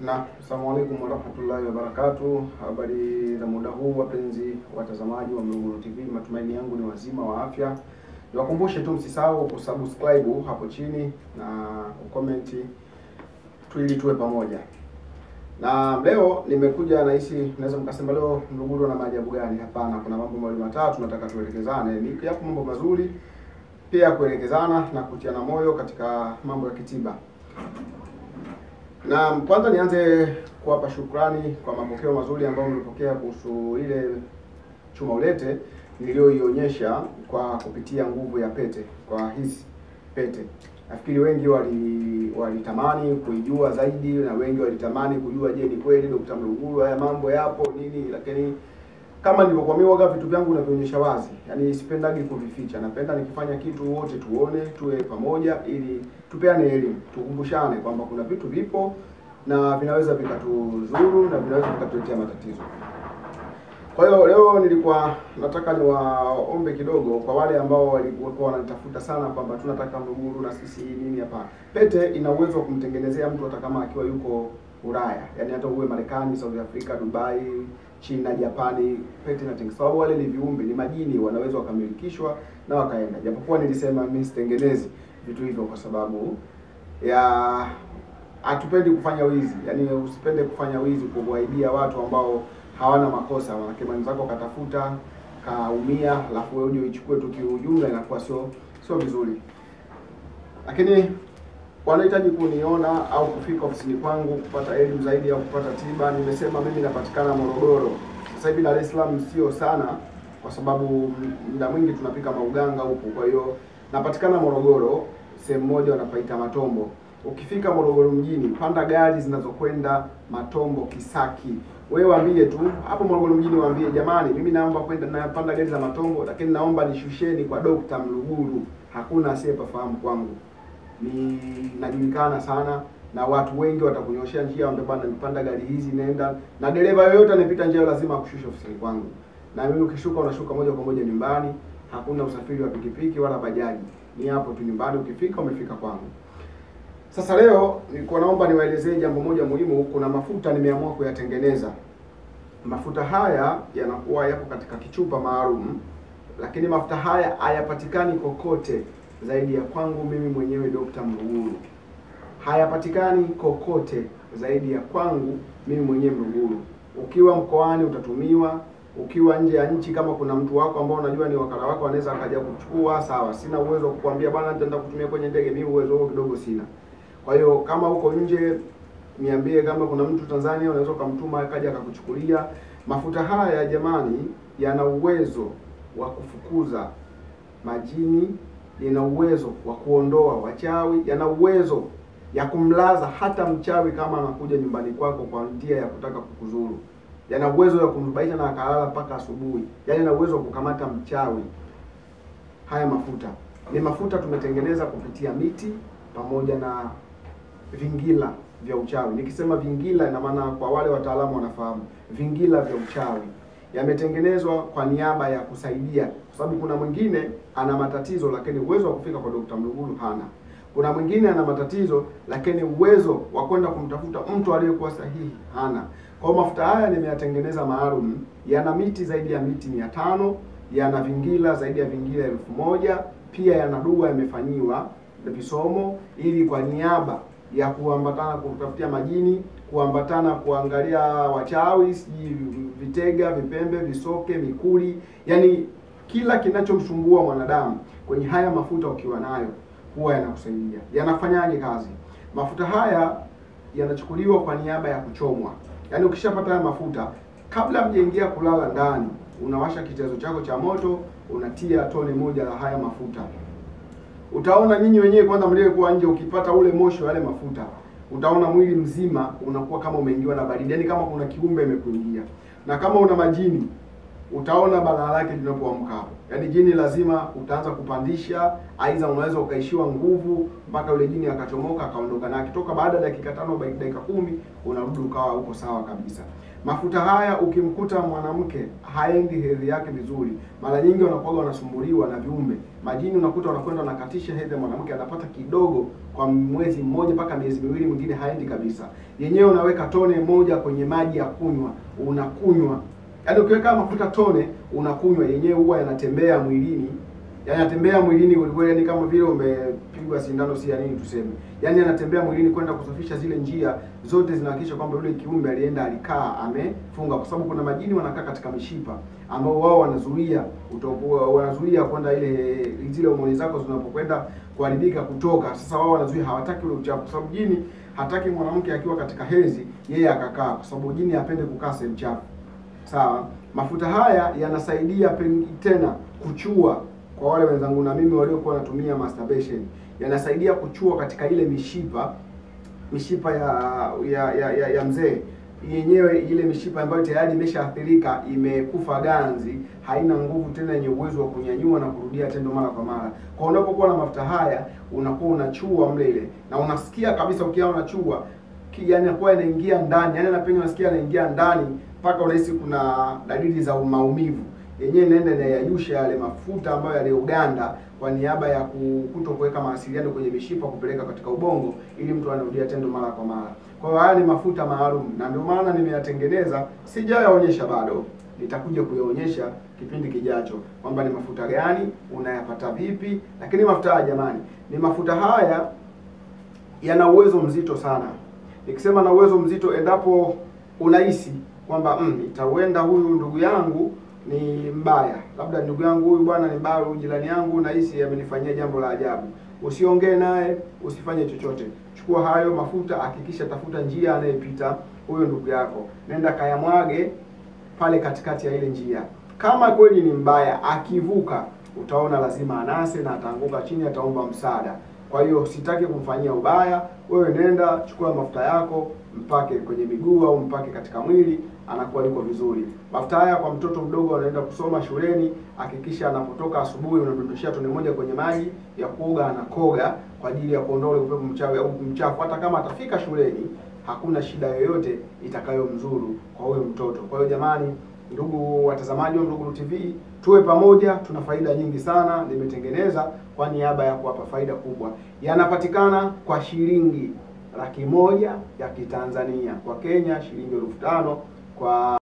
Na asalamu alaikum warahmatullahi wabarakatuh. Habari za muda huu wapenzi watazamaji wa Mluguru TV, matumaini yangu ni wazima wa afya. Niwakumbushe tu msisahau kusubscribe hapo chini na kucomment ili tuwe pamoja. Na leo nimekuja nahisi naweza mkasema leo Mluguru na maajabu gani? Hapana, kuna mambo mawili matatu nataka tuelekezane. Ni yapo mambo mazuri pia kuelekezana na kutiana moyo katika mambo ya kitiba. Na kwanza nianze kuwapa shukrani kwa mapokeo mazuri ambayo mlipokea kuhusu ile chuma ulete niliyoionyesha kwa kupitia nguvu ya pete, kwa hizi pete. Nafikiri wengi wali walitamani kuijua zaidi na wengi walitamani kujua, je, ni kweli Dr. Mluguru haya mambo yapo nini? Lakini kama nilivyokuambia, waga vitu vyangu navionyesha wazi, yaani sipendagi kuvificha. Napenda nikifanya kitu wote tuone, tuwe pamoja, ili tupeane elimu, tukumbushane kwamba kuna vitu vipo na vinaweza vikatuzuru na vinaweza vikatuletea matatizo. Kwa hiyo leo nilikuwa nataka niwaombe kidogo kwa wale ambao walikuwa wananitafuta sana kwamba tunataka Mluguru na sisi nini. Hapa pete ina uwezo wa kumtengenezea mtu hata kama akiwa yuko Ulaya, yaani hata uwe Marekani, South Africa, Dubai, China, Japani, pete inatengenezwa. Sababu wale ni viumbe, ni majini, wanaweza wakamilikishwa na wakaenda. Japokuwa nilisema mimi sitengenezi vitu hivyo kwa sababu ya hatupendi kufanya wizi, yaani usipende kufanya wizi, kuwaibia watu ambao hawana makosa. Manake mwenzako katafuta kaumia, alafu wewe uje uichukue tu kiujumla, inakuwa sio sio vizuri. Lakini wanahitaji kuniona au kufika ofisini kwangu kupata elimu zaidi au kupata tiba, nimesema mimi napatikana Morogoro. Sasa hivi Dar es Salaam sio sana, kwa sababu muda mwingi tunapika mauganga huku. Kwa hiyo napatikana Morogoro, sehemu moja wanapaita Matombo. Ukifika Morogoro mjini, panda gari zinazokwenda Matombo Kisaki. Wewe waambie tu hapo Morogoro mjini, waambie jamani, mimi naomba kwenda na panda gari za Matombo, lakini naomba nishusheni kwa Dr. Mluguru. Hakuna asiyepafahamu kwangu, ni najulikana sana na watu wengi watakunyoshea njia, waambie bwana, nipanda gari hizi nenda, na dereva yoyote anayepita njia lazima akushushe ofisini kwangu, na mimi ukishuka, unashuka moja kwa moja nyumbani. Hakuna usafiri wa pikipiki wala bajaji, ni hapo tu nyumbani. Ukifika umefika kwangu. Sasa leo nilikuwa naomba niwaelezee jambo moja muhimu. Kuna mafuta nimeamua kuyatengeneza. Mafuta haya yanakuwa yapo katika kichupa maalum, lakini mafuta haya hayapatikani kokote zaidi ya kwangu mimi mwenyewe Dr. Mruguru. Hayapatikani kokote zaidi ya kwangu mimi mwenyewe Mruguru. Ukiwa mkoani utatumiwa, ukiwa nje ya nchi, kama kuna mtu wako ambao unajua ni wakala wako, anaweza akaja kuchukua, sawa. Sina uwezo wa kukuambia bwana, nitaenda kutumia kwenye ndege, mimi uwezo huo kidogo sina. Kwa hiyo kama uko nje niambie, kama kuna mtu Tanzania unaweza ukamtuma akaja akakuchukulia mafuta haya. Jamani, yana uwezo wa kufukuza majini, yana uwezo wa kuondoa wachawi, yana uwezo ya kumlaza hata mchawi kama anakuja nyumbani kwako kwa njia ya kutaka kukuzuru, yana uwezo ya kumbaisha na akalala mpaka asubuhi, yaani yana uwezo wa kukamata mchawi. Haya mafuta. Ni mafuta tumetengeneza kupitia miti pamoja na vingila vya uchawi. Nikisema vingila, ina maana kwa wale wataalamu wanafahamu. Vingila vya uchawi yametengenezwa kwa niaba ya kusaidia, kwa sababu kuna mwingine ana matatizo lakini uwezo wa kufika kwa Dr. Mlugulu hana. Kuna mwingine ana matatizo lakini uwezo wa kwenda kumtafuta mtu aliyekuwa sahihi hana. Kwa mafuta haya nimeyatengeneza maalum, yana miti zaidi ya miti mia tano, yana vingila zaidi ya vingila elfu moja pia yana dua yamefanyiwa visomo ili kwa niaba ya kuambatana kutafutia majini, kuambatana kuangalia wachawi, sijui vitega, vipembe, visoke, mikuli, yani kila kinachomsumbua mwanadamu kwenye haya mafuta ukiwa nayo huwa yanakusaidia. Yanafanyaje kazi? Mafuta haya yanachukuliwa kwa niaba ya kuchomwa. Yaani ukishapata haya mafuta, kabla mjaingia kulala ndani, unawasha kitezo chako cha moto, unatia tone moja la haya mafuta utaona nyinyi wenyewe kwanza mliyekuwa nje, ukipata ule mosho yale mafuta, utaona mwili mzima unakuwa kama umeingiwa na baridi, yaani kama kuna kiumbe imekuingia. Na kama una majini utaona balaa lake linapoamka hapo. Yaani jini lazima utaanza kupandisha, aidha unaweza ukaishiwa nguvu mpaka yule jini akachomoka akaondoka, na akitoka baada ya dakika tano dakika kumi unarudi ukawa uko sawa kabisa. Mafuta haya ukimkuta mwanamke haendi hedhi yake vizuri, mara nyingi wanakuwa wanasumbuliwa na viumbe majini, unakuta wanakwenda wanakatisha hedhi ya mwanamke, anapata kidogo kwa mwezi mmoja mpaka miezi miwili, mwingine haendi kabisa. Yenyewe unaweka tone moja kwenye maji ya kunywa, unakunywa Yaani ukiweka mafuta tone unakunywa, yenyewe huwa yanatembea mwilini, yanatembea mwilini kwelikweli, yani kama vile umepigwa sindano, si ya nini tuseme, yaani yanatembea mwilini kwenda kusafisha zile njia zote, zinahakikisha kwamba yule kiumbe alienda alikaa amefunga, kwa sababu kuna majini wanakaa katika mishipa ambao wao wanazuia utokuwa, wanazuia kwenda ile zile homoni zako zinapokwenda kuharibika kutoka. Sasa wao wanazuia, hawataki ule uchafu, kwa sababu jini hataki mwanamke akiwa katika hezi yeye akakaa, kwa sababu jini apende kukaa sehemu chafu. Sawa, mafuta haya yanasaidia pengi tena kuchua kwa wale wenzangu na mimi waliokuwa wanatumia masturbation, yanasaidia kuchua katika ile mishipa mishipa ya ya ya, ya, ya mzee. Yenyewe, ile mishipa ambayo tayari imeshaathirika, imekufa ganzi, haina nguvu tena, yenye uwezo wa kunyanyua na kurudia tendo mara kwa mara. Kwa unapokuwa na mafuta haya, unakuwa unachua mle ile. Na unasikia kabisa, ukiwa unachua yani inakuwa inaingia ndani, yani anapenya, unasikia anaingia ndani mpaka unahisi kuna dalili za maumivu. Yenyewe inaenda inayayusha yale mafuta ambayo yaliyoganda kwa niaba ya kuto kuweka mawasiliano kwenye mishipa kupeleka katika ubongo, ili mtu anarudia tendo mara kwa mara. Kwa hiyo haya ni mafuta maalum, na ndio maana nimeyatengeneza, sijayaonyesha bado, nitakuja kuyaonyesha kipindi kijacho kwamba ni mafuta gani, unayapata vipi. Lakini mafuta haya jamani, ni mafuta haya yana uwezo mzito sana. Nikisema na uwezo mzito, endapo unahisi kwamba mm, itauenda huyu ndugu yangu ni mbaya, labda ndugu yangu huyu bwana ni mbaya, huyu jirani yangu nahisi amenifanyia jambo la ajabu, usiongee naye, usifanye chochote. Chukua hayo mafuta, hakikisha tafuta njia anayepita huyo ndugu yako, nenda kayamwage pale katikati ya ile njia. Kama kweli ni mbaya, akivuka utaona lazima anase na ataanguka chini, ataomba msaada. Kwa hiyo sitaki kumfanyia ubaya. Wewe nenda chukua mafuta yako, mpake kwenye miguu au mpake katika mwili, anakuwa yuko vizuri. Mafuta haya kwa mtoto mdogo anaenda kusoma shuleni, hakikisha anapotoka asubuhi unadondoshia tone moja kwenye maji ya kuoga, anakoga kwa ajili ya kuondoa upepo mchafu au mchafu. Hata kama atafika shuleni, hakuna shida yoyote itakayomzuru kwa huyo mtoto. Kwa hiyo jamani, ndugu watazamaji wa Mlugulu TV, tuwe pamoja, tuna faida nyingi sana nimetengeneza kwa niaba ya kuwapa faida kubwa. Yanapatikana kwa shilingi laki moja ya Kitanzania, kwa Kenya shilingi elfu tano kwa